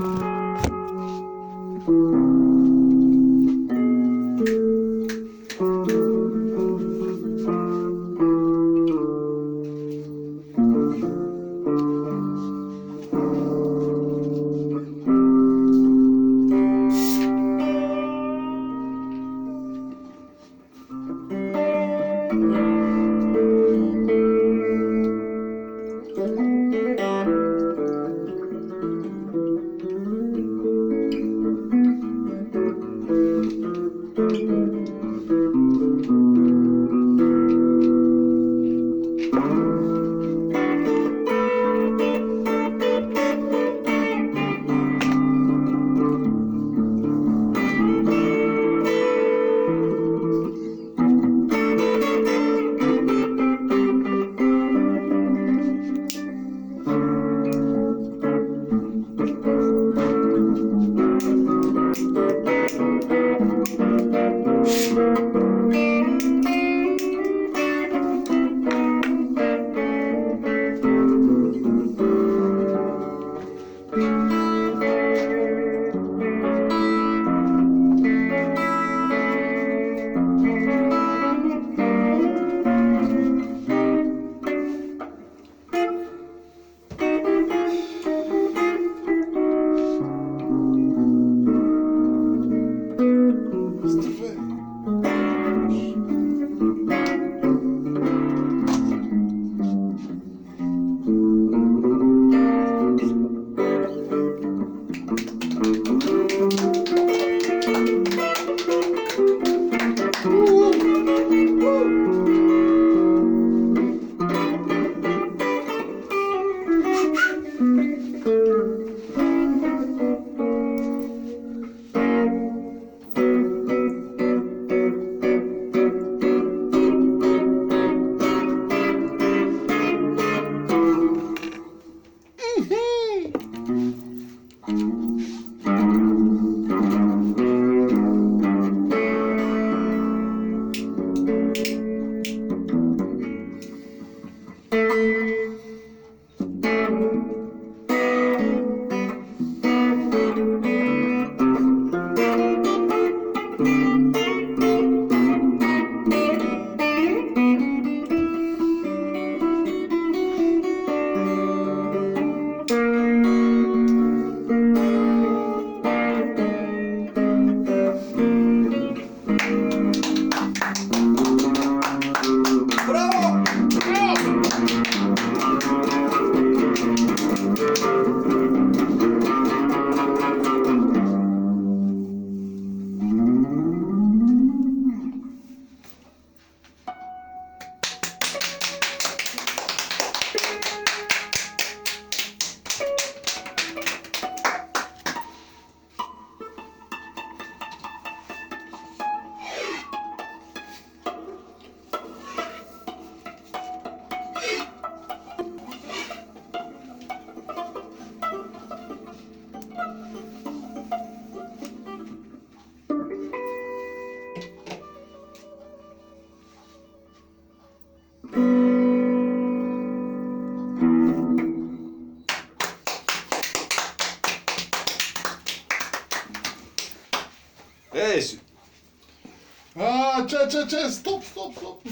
thank mm -hmm. you Stephen. Música 에이씨. 아, 짜, 짜, 짜, 스톱, 스톱, 스톱.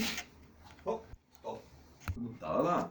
어? 어? 나가나?